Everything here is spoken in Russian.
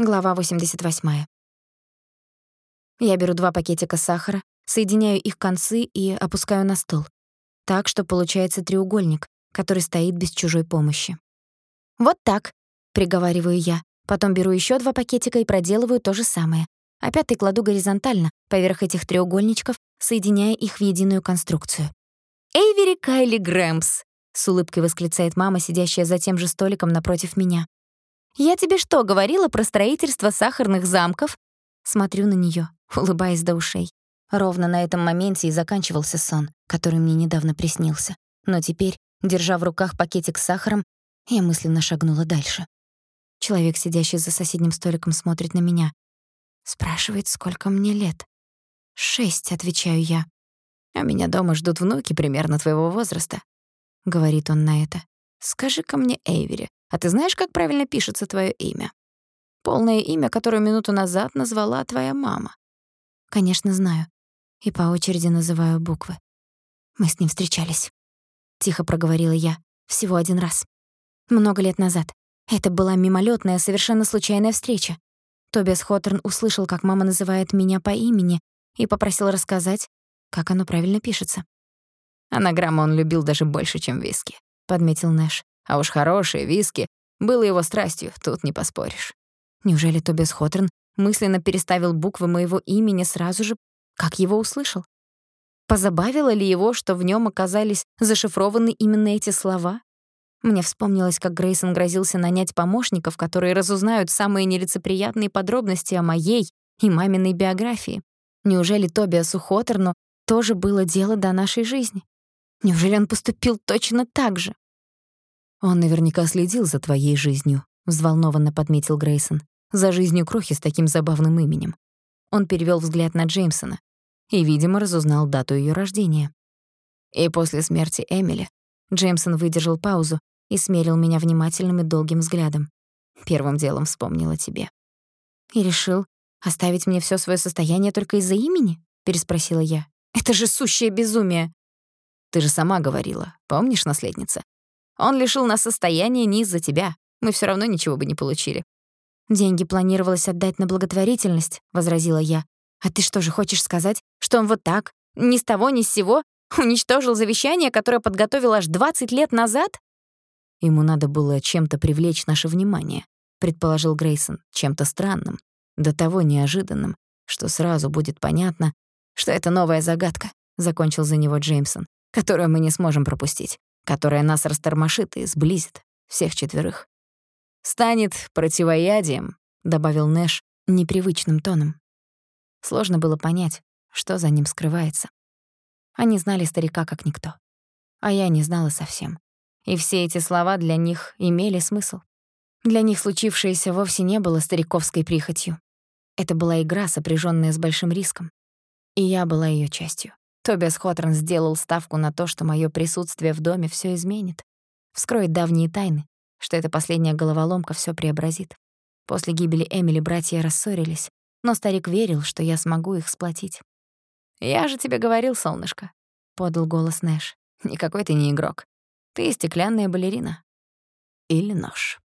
Глава 88. Я беру два пакетика сахара, соединяю их концы и опускаю на стол. Так, что получается треугольник, который стоит без чужой помощи. «Вот так», — приговариваю я. Потом беру ещё два пакетика и проделываю то же самое. А пятый кладу горизонтально, поверх этих треугольничков, соединяя их в единую конструкцию. «Эйвери Кайли Грэмпс!» — с улыбкой восклицает мама, сидящая за тем же столиком напротив меня. «Я тебе что, говорила про строительство сахарных замков?» Смотрю на неё, улыбаясь до ушей. Ровно на этом моменте и заканчивался сон, который мне недавно приснился. Но теперь, держа в руках пакетик с сахаром, я мысленно шагнула дальше. Человек, сидящий за соседним столиком, смотрит на меня. Спрашивает, сколько мне лет. «Шесть», — отвечаю я. «А меня дома ждут внуки примерно твоего возраста», — говорит он на это. «Скажи-ка мне, Эйвери, а ты знаешь, как правильно пишется твое имя? Полное имя, которое минуту назад назвала твоя мама. Конечно, знаю. И по очереди называю буквы. Мы с ним встречались. Тихо проговорила я. Всего один раз. Много лет назад. Это была мимолетная, совершенно случайная встреча. Тобиас Хоттерн услышал, как мама называет меня по имени, и попросил рассказать, как оно правильно пишется. «Анаграмму он любил даже больше, чем виски», — подметил Нэш. А уж хорошие виски было его страстью, тут не поспоришь. Неужели Тобиас Хоторн мысленно переставил буквы моего имени сразу же, как его услышал? Позабавило ли его, что в нём оказались зашифрованы именно эти слова? Мне вспомнилось, как Грейсон грозился нанять помощников, которые разузнают самые нелицеприятные подробности о моей и маминой биографии. Неужели Тобиасу Хоторну тоже было дело до нашей жизни? Неужели он поступил точно так же? Он наверняка следил за твоей жизнью, взволнованно подметил Грейсон. За жизнью крохи с таким забавным именем. Он перевёл взгляд на Джеймсона и, видимо, разузнал дату её рождения. И после смерти Эмили Джеймсон выдержал паузу и смерил меня внимательным и долгим взглядом. Первым делом вспомнил о тебе. И решил оставить мне всё своё состояние только из-за имени? переспросила я. Это же сущее безумие. Ты же сама говорила, помнишь, наследница? Он лишил нас состояния не из-за тебя. Мы всё равно ничего бы не получили. Деньги планировалось отдать на благотворительность, возразила я. А ты что же хочешь сказать, что он вот так, ни с того ни с сего, уничтожил завещание, которое подготовил аж 20 лет назад? Ему надо было чем-то привлечь наше внимание, предположил Грейсон, чем-то странным, до того неожиданным, что сразу будет понятно, что это новая загадка, закончил за него Джеймсон, которую мы не сможем пропустить которая нас растормошит и сблизит, всех четверых. «Станет противоядием», — добавил Нэш непривычным тоном. Сложно было понять, что за ним скрывается. Они знали старика как никто. А я не знала совсем. И все эти слова для них имели смысл. Для них случившееся вовсе не было стариковской прихотью. Это была игра, сопряжённая с большим риском. И я была её частью. Тобиас Хоторн сделал ставку на то, что моё присутствие в доме всё изменит, вскроет давние тайны, что эта последняя головоломка всё преобразит. После гибели Эмили братья рассорились, но старик верил, что я смогу их сплотить. «Я же тебе говорил, солнышко», — подал голос Нэш. «Никакой ты не игрок. Ты стеклянная балерина. Или нож».